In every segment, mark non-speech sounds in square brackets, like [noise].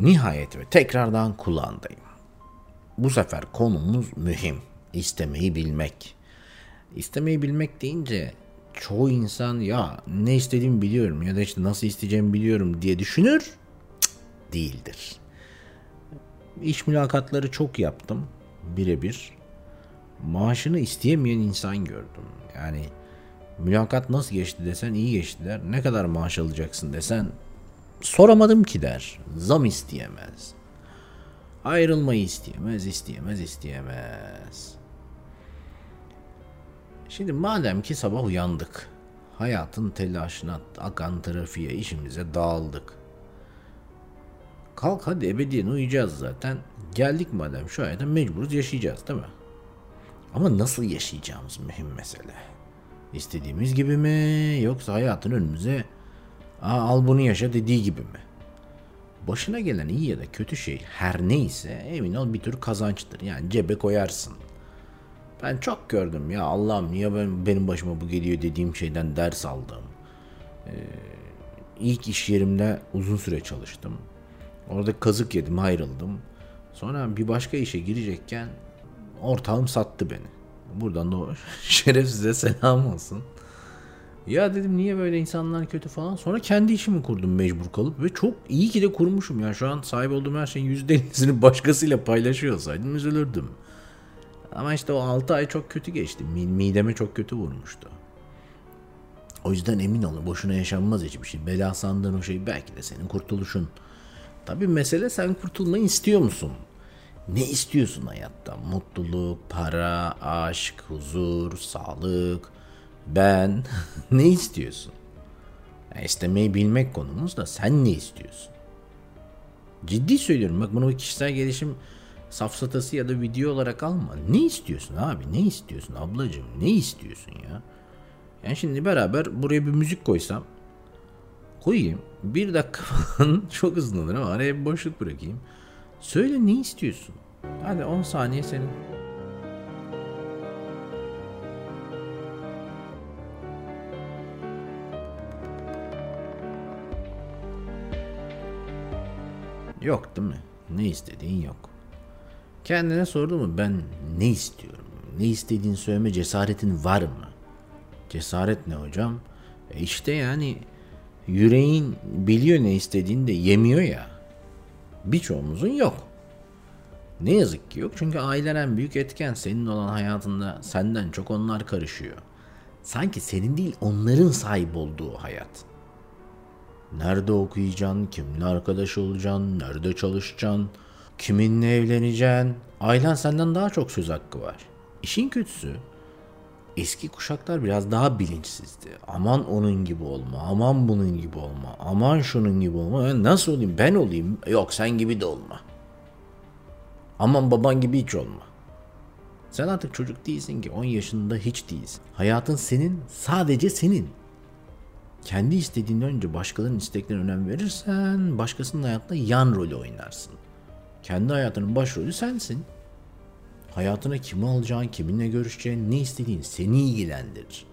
Nihayet ve tekrardan kulağındayım. Bu sefer konumuz mühim. İstemeyi bilmek. İstemeyi bilmek deyince çoğu insan ya ne istediğimi biliyorum ya da işte nasıl isteyeceğimi biliyorum diye düşünür. Cık, değildir. İş mülakatları çok yaptım birebir. Maaşını isteyemeyen insan gördüm. Yani mülakat nasıl geçti desen iyi geçtiler. Ne kadar maaş alacaksın desen soramadım ki der. Zam isteyemez. Ayrılmayı isteyemez, isteyemez, isteyemez. Şimdi madem ki sabah uyandık. Hayatın telaşına, akan trafiğe, işimize dağıldık. Kalk hadi ebediyen uyuyacağız zaten. Geldik madem şu hayata mecburuz yaşayacağız değil mi? Ama nasıl yaşayacağımız mühim mesele. İstediğimiz gibi mi yoksa hayatın önümüze Aa, al bunu yaşa dediği gibi mi? Başına gelen iyi ya da kötü şey her neyse emin ol bir tür kazançtır. Yani cebe koyarsın. Ben çok gördüm ya Allah'ım niye ben, benim başıma bu geliyor dediğim şeyden ders aldım. Ee, ilk iş yerimde uzun süre çalıştım. Orada kazık yedim ayrıldım. Sonra bir başka işe girecekken ortağım sattı beni. Buradan da [laughs] şerefsize selam olsun. Ya dedim niye böyle insanlar kötü falan. Sonra kendi işimi kurdum mecbur kalıp ve çok iyi ki de kurmuşum. Yani şu an sahip olduğum her şeyin %50'sini [laughs] başkasıyla paylaşıyor olsaydım üzülürdüm. Ama işte o 6 ay çok kötü geçti. Mideme çok kötü vurmuştu. O yüzden emin olun boşuna yaşanmaz hiçbir şey. Bela sandığın o şey belki de senin kurtuluşun. Tabi mesele sen kurtulmayı istiyor musun? Ne istiyorsun hayatta? Mutluluk, para, aşk, huzur, sağlık, ben. [laughs] ne istiyorsun? Ya istemeyi bilmek konumuz da sen ne istiyorsun? Ciddi söylüyorum bak bunu kişisel gelişim safsatası ya da video olarak alma. Ne istiyorsun abi? Ne istiyorsun ablacığım? Ne istiyorsun ya? Yani şimdi beraber buraya bir müzik koysam koyayım. Bir dakika [laughs] falan çok hızlanır ama araya bir boşluk bırakayım. Söyle ne istiyorsun? Hadi 10 saniye senin. Yok değil mi? Ne istediğin yok. Kendine sordu mu ben ne istiyorum? Ne istediğini söyleme cesaretin var mı? Cesaret ne hocam? E işte yani yüreğin biliyor ne istediğini de yemiyor ya. Birçoğumuzun yok. Ne yazık ki yok çünkü ailen en büyük etken senin olan hayatında senden çok onlar karışıyor. Sanki senin değil onların sahip olduğu hayat. Nerede okuyacaksın, kiminle arkadaş olacaksın, nerede çalışacaksın, kiminle evleneceksin. Ailen senden daha çok söz hakkı var. İşin kötüsü eski kuşaklar biraz daha bilinçsizdi. Aman onun gibi olma, aman bunun gibi olma, aman şunun gibi olma. Ben nasıl olayım? Ben olayım. Yok sen gibi de olma. Aman baban gibi hiç olma. Sen artık çocuk değilsin ki 10 yaşında hiç değilsin. Hayatın senin, sadece senin. Kendi istediğinden önce başkalarının isteklerine önem verirsen başkasının hayatında yan rolü oynarsın. Kendi hayatının başrolü sensin. Hayatına kimi alacağın, kiminle görüşeceğin, ne istediğin seni ilgilendirir.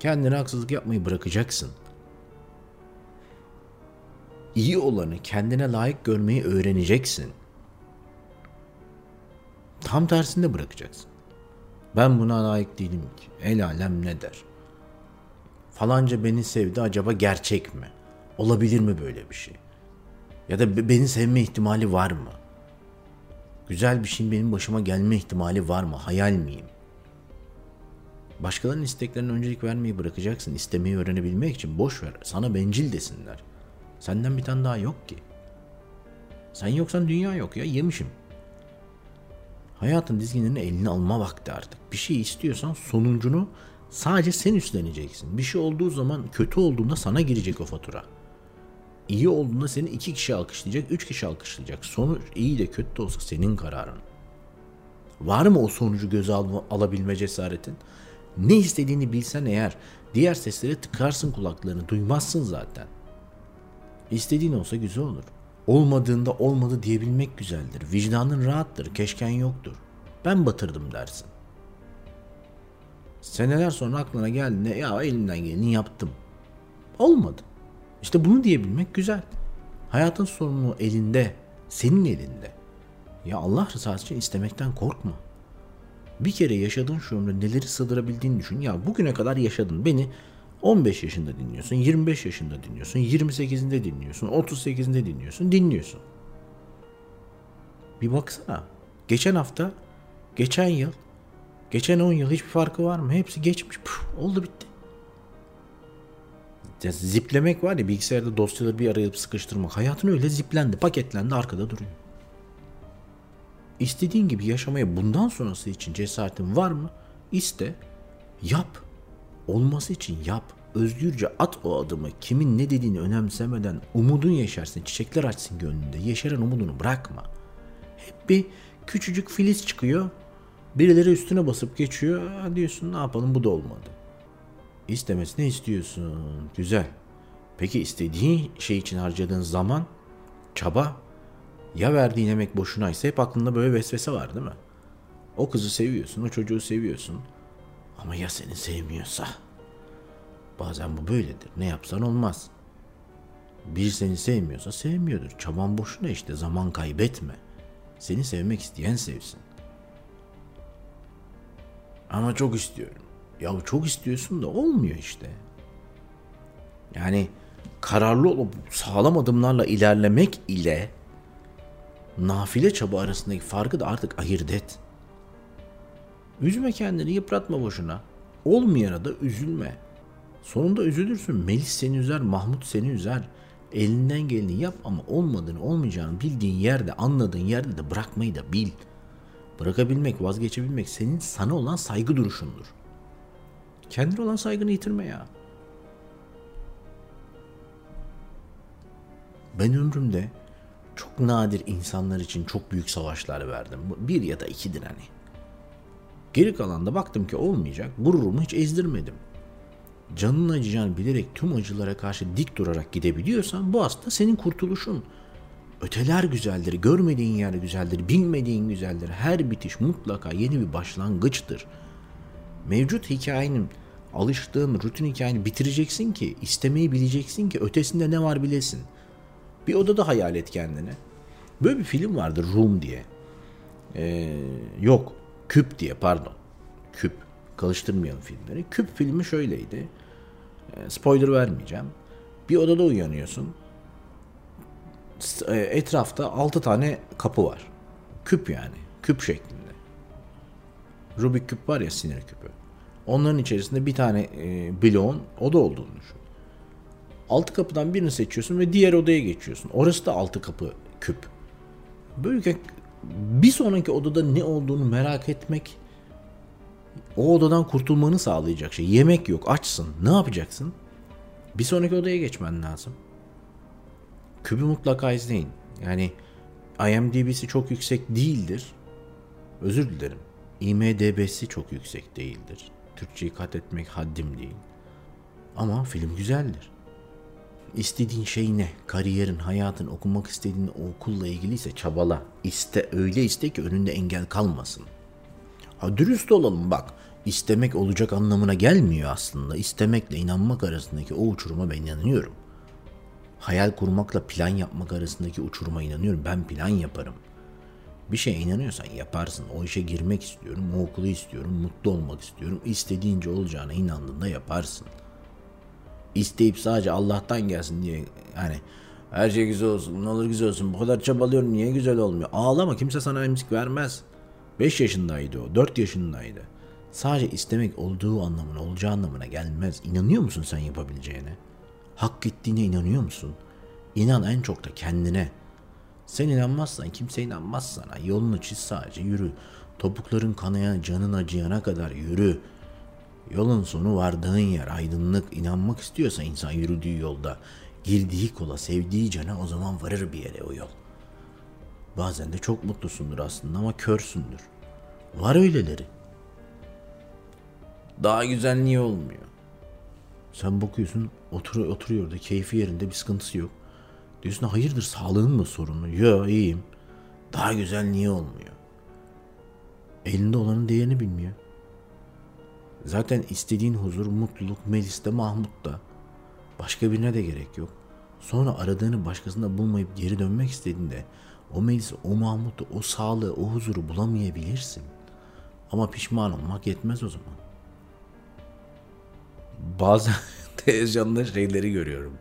Kendine haksızlık yapmayı bırakacaksın. İyi olanı kendine layık görmeyi öğreneceksin. Tam tersinde bırakacaksın. Ben buna layık değilim ki. El alem ne der? Falanca beni sevdi acaba gerçek mi? Olabilir mi böyle bir şey? Ya da beni sevme ihtimali var mı? Güzel bir şeyin benim başıma gelme ihtimali var mı? Hayal miyim? Başkalarının isteklerine öncelik vermeyi bırakacaksın. İstemeyi öğrenebilmek için boş ver. Sana bencil desinler. Senden bir tane daha yok ki. Sen yoksan dünya yok ya yemişim. Hayatın dizginlerini eline alma vakti artık. Bir şey istiyorsan sonuncunu sadece sen üstleneceksin. Bir şey olduğu zaman kötü olduğunda sana girecek o fatura. İyi olduğunda seni iki kişi alkışlayacak, üç kişi alkışlayacak. Sonuç iyi de kötü de olsa senin kararın. Var mı o sonucu göze al alabilme cesaretin? Ne istediğini bilsen eğer diğer seslere tıkarsın kulaklarını duymazsın zaten. İstediğin olsa güzel olur. Olmadığında olmadı diyebilmek güzeldir. Vicdanın rahattır, keşken yoktur. Ben batırdım dersin. Seneler sonra aklına geldiğinde ya elimden geleni yaptım. Olmadı. İşte bunu diyebilmek güzel. Hayatın sorumluluğu elinde, senin elinde. Ya Allah rızası için istemekten korkma. Bir kere yaşadığın şu ömrü neleri sığdırabildiğini düşün. Ya bugüne kadar yaşadın. Beni 15 yaşında dinliyorsun, 25 yaşında dinliyorsun, 28'inde dinliyorsun, 38'inde dinliyorsun, dinliyorsun. Bir baksana. Geçen hafta, geçen yıl, geçen 10 yıl hiçbir farkı var mı? Hepsi geçmiş. Püf, oldu bitti. Ya ziplemek var ya bilgisayarda dosyaları bir araya sıkıştırmak. Hayatın öyle ziplendi, paketlendi, arkada duruyor. İstediğin gibi yaşamaya bundan sonrası için cesaretin var mı? İste, yap. Olması için yap. Özgürce at o adımı. Kimin ne dediğini önemsemeden umudun yaşarsın. Çiçekler açsın gönlünde. Yeşeren umudunu bırakma. Hep bir küçücük filiz çıkıyor. Birileri üstüne basıp geçiyor. Diyorsun ne yapalım bu da olmadı. İstemesine istiyorsun. Güzel. Peki istediğin şey için harcadığın zaman, çaba ya verdiğin emek boşuna ise hep aklında böyle vesvese var değil mi? O kızı seviyorsun, o çocuğu seviyorsun. Ama ya seni sevmiyorsa? Bazen bu böyledir. Ne yapsan olmaz. Bir seni sevmiyorsa sevmiyordur. Çaban boşuna işte zaman kaybetme. Seni sevmek isteyen sevsin. Ama çok istiyorum. Ya çok istiyorsun da olmuyor işte. Yani kararlı olup sağlam adımlarla ilerlemek ile nafile çaba arasındaki farkı da artık ayırt et. Üzme kendini, yıpratma boşuna. Olmayana da üzülme. Sonunda üzülürsün. Melis seni üzer, Mahmut seni üzer. Elinden geleni yap ama olmadığını, olmayacağını bildiğin yerde, anladığın yerde de bırakmayı da bil. Bırakabilmek, vazgeçebilmek senin sana olan saygı duruşundur. Kendine olan saygını yitirme ya. Ben ömrümde çok nadir insanlar için çok büyük savaşlar verdim. Bir ya da ikidir hani. Geri kalan da baktım ki olmayacak. Gururumu hiç ezdirmedim. Canın acıyacağını bilerek tüm acılara karşı dik durarak gidebiliyorsan bu aslında senin kurtuluşun. Öteler güzeldir, görmediğin yer güzeldir, bilmediğin güzeldir. Her bitiş mutlaka yeni bir başlangıçtır. Mevcut hikayenin, alıştığın rutin hikayeni bitireceksin ki, istemeyi bileceksin ki ötesinde ne var bilesin. Bir odada hayal et kendini. Böyle bir film vardı Room diye. Ee, yok, Küp diye pardon. Küp. Kalıştırmayalım filmleri. Küp filmi şöyleydi. Ee, spoiler vermeyeceğim. Bir odada uyanıyorsun. E, etrafta 6 tane kapı var. Küp yani. Küp şeklinde. Rubik küp var ya sinir küpü. Onların içerisinde bir tane e, bloğun oda olduğunu düşün. Altı kapıdan birini seçiyorsun ve diğer odaya geçiyorsun. Orası da altı kapı küp. Böylece bir sonraki odada ne olduğunu merak etmek o odadan kurtulmanı sağlayacak şey. Yemek yok, açsın. Ne yapacaksın? Bir sonraki odaya geçmen lazım. Kübü mutlaka izleyin. Yani IMDb'si çok yüksek değildir. Özür dilerim. IMDb'si çok yüksek değildir. Türkçeyi kat etmek haddim değil. Ama film güzeldir. İstediğin şey ne? Kariyerin, hayatın, okumak istediğin o okulla ilgiliyse çabala. İste, öyle iste ki önünde engel kalmasın. Ha, dürüst olalım bak. İstemek olacak anlamına gelmiyor aslında. İstemekle inanmak arasındaki o uçuruma ben inanıyorum. Hayal kurmakla plan yapmak arasındaki uçuruma inanıyorum. Ben plan yaparım. Bir şeye inanıyorsan yaparsın. O işe girmek istiyorum, o okulu istiyorum, mutlu olmak istiyorum. İstediğince olacağına inandığında yaparsın. İsteyip sadece Allah'tan gelsin diye hani her şey güzel olsun, ne olur güzel olsun. Bu kadar çabalıyorum niye güzel olmuyor? Ağlama kimse sana emzik vermez. 5 yaşındaydı o, 4 yaşındaydı. Sadece istemek olduğu anlamına, olacağı anlamına gelmez. İnanıyor musun sen yapabileceğine? Hak ettiğine inanıyor musun? İnan en çok da kendine. Sen inanmazsan kimse inanmaz sana. Yolunu çiz sadece yürü. Topukların kanayan, canın acıyana kadar yürü. Yolun sonu vardığın yer aydınlık. İnanmak istiyorsa insan yürüdüğü yolda. Girdiği kola, sevdiği cana o zaman varır bir yere o yol. Bazen de çok mutlusundur aslında ama körsündür. Var öyleleri. Daha güzel niye olmuyor? Sen bakıyorsun otur, oturuyor da keyfi yerinde bir sıkıntısı yok. Diyorsun hayırdır sağlığın mı sorunlu? Yo iyiyim. Daha güzel niye olmuyor? Elinde olanın değerini bilmiyor. Zaten istediğin huzur, mutluluk Melis'te, Mahmut'ta. Başka birine de gerek yok. Sonra aradığını başkasında bulmayıp geri dönmek istediğinde o Melis'i, o Mahmut'u, o sağlığı, o huzuru bulamayabilirsin. Ama pişman olmak yetmez o zaman. Bazen [laughs] televizyonda şeyleri görüyorum.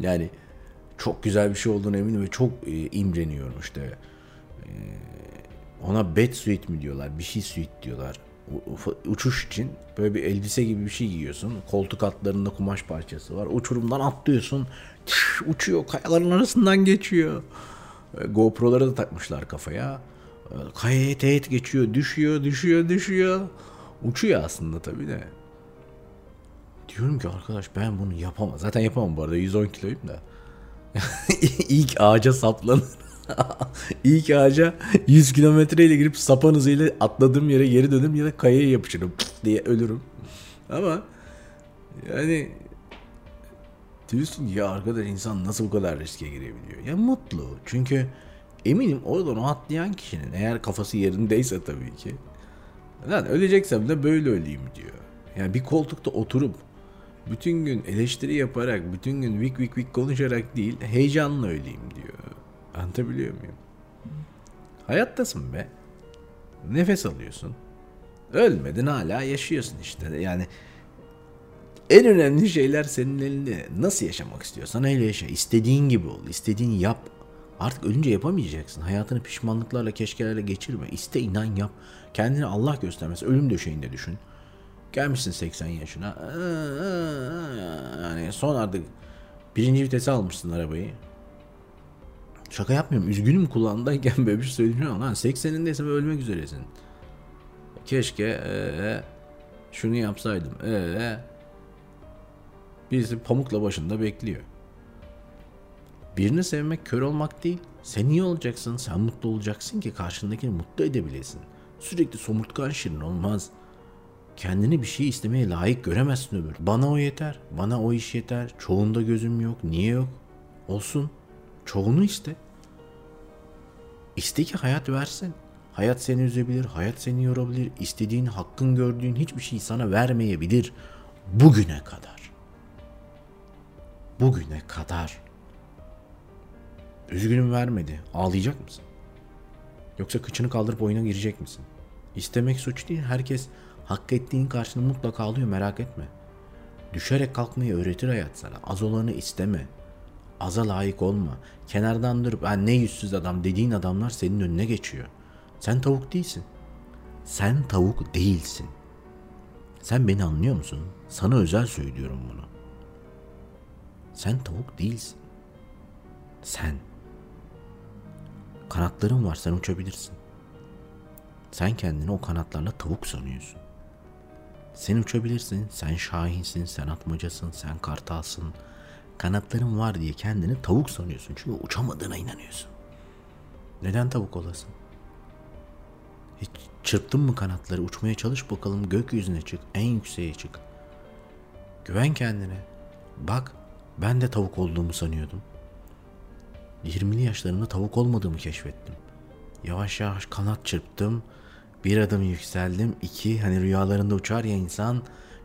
Yani çok güzel bir şey olduğunu eminim ve çok e, imreniyorum işte. E, ona bed suit mi diyorlar, bir şey suit diyorlar. Uçuş için böyle bir elbise gibi bir şey giyiyorsun. Koltuk altlarında kumaş parçası var. Uçurumdan atlıyorsun. Uçuyor, kayaların arasından geçiyor. E, GoPro'ları da takmışlar kafaya. Kayaya teğet geçiyor, düşüyor, düşüyor, düşüyor. Uçuyor aslında tabii de. Diyorum ki arkadaş ben bunu yapamam. Zaten yapamam bu arada 110 kiloyum da. [laughs] İlk ağaca saplanır. [laughs] İlk ağaca 100 kilometreyle girip sapan hızıyla atladığım yere geri dönüm ya da kayaya yapışırım diye ölürüm. Ama yani diyorsun ya arkadaş insan nasıl bu kadar riske girebiliyor? Ya mutlu. Çünkü eminim oradan o atlayan kişinin eğer kafası yerindeyse tabii ki. Lan öleceksem de böyle öleyim diyor. Yani bir koltukta oturup bütün gün eleştiri yaparak, bütün gün vik vik vik konuşarak değil, heyecanla öleyim diyor. Anlatabiliyor muyum? Hayattasın be. Nefes alıyorsun. Ölmedin hala yaşıyorsun işte. Yani en önemli şeyler senin elinde. Nasıl yaşamak istiyorsan öyle yaşa. İstediğin gibi ol. İstediğini yap. Artık ölünce yapamayacaksın. Hayatını pişmanlıklarla, keşkelerle geçirme. İste, inan, yap. Kendini Allah göstermez. Ölüm döşeğinde düşün. Gelmişsin 80 yaşına. Yani son artık birinci vitese almışsın arabayı. Şaka yapmıyorum. Üzgünüm kulağındayken [laughs] böyle bir şey söyleyeceğim. Lan 80'indeyse ölmek üzeresin. Keşke ee, şunu yapsaydım. Ee, birisi pamukla başında bekliyor. Birini sevmek kör olmak değil. Sen iyi olacaksın, sen mutlu olacaksın ki karşındakini mutlu edebilesin. Sürekli somurtkan şirin olmaz. Kendini bir şey istemeye layık göremezsin öbür. Bana o yeter, bana o iş yeter. Çoğunda gözüm yok, niye yok? Olsun. Çoğunu iste. İste ki hayat versin. Hayat seni üzebilir, hayat seni yorabilir. İstediğin, hakkın gördüğün hiçbir şey sana vermeyebilir. Bugüne kadar. Bugüne kadar. Üzgünüm vermedi. Ağlayacak mısın? Yoksa kıçını kaldırıp oyuna girecek misin? İstemek suç değil. Herkes hak ettiğin karşılığını mutlaka alıyor merak etme. Düşerek kalkmayı öğretir hayat sana. Az olanı isteme. Aza layık olma. Kenardan durup ben ne yüzsüz adam dediğin adamlar senin önüne geçiyor. Sen tavuk değilsin. Sen tavuk değilsin. Sen beni anlıyor musun? Sana özel söylüyorum bunu. Sen tavuk değilsin. Sen. Kanatların var sen uçabilirsin. Sen kendini o kanatlarla tavuk sanıyorsun. Sen uçabilirsin, sen şahinsin, sen atmacasın, sen kartalsın. Kanatların var diye kendini tavuk sanıyorsun. Çünkü uçamadığına inanıyorsun. Neden tavuk olasın? Hiç çırptın mı kanatları? Uçmaya çalış bakalım gökyüzüne çık. En yükseğe çık. Güven kendine. Bak ben de tavuk olduğumu sanıyordum. 20'li yaşlarımda tavuk olmadığımı keşfettim. Yavaş yavaş kanat çırptım. Bir adım yükseldim. iki hani rüyalarında uçar ya insan.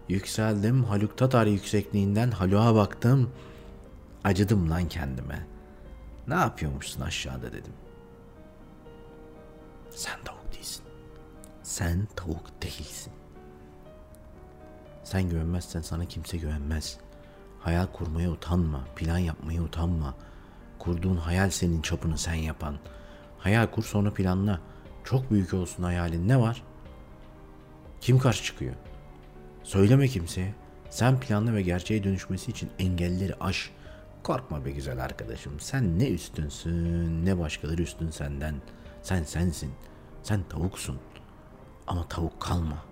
Yükseldim. Haluk Tatar yüksekliğinden Haluk'a baktım. Acıdım lan kendime. Ne yapıyormuşsun aşağıda dedim. Sen tavuk değilsin. Sen tavuk değilsin. Sen güvenmezsen sana kimse güvenmez. Hayal kurmaya utanma, plan yapmaya utanma. Kurduğun hayal senin çapını sen yapan. Hayal kur sonra planla. Çok büyük olsun hayalin ne var? Kim karşı çıkıyor? Söyleme kimseye. Sen planla ve gerçeğe dönüşmesi için engelleri aş. Korkma be güzel arkadaşım. Sen ne üstünsün ne başkaları üstün senden. Sen sensin. Sen tavuksun. Ama tavuk kalma.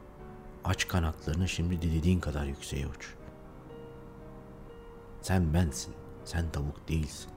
Aç kanatlarını şimdi dilediğin kadar yükseğe uç. Sen bensin. Sen tavuk değilsin.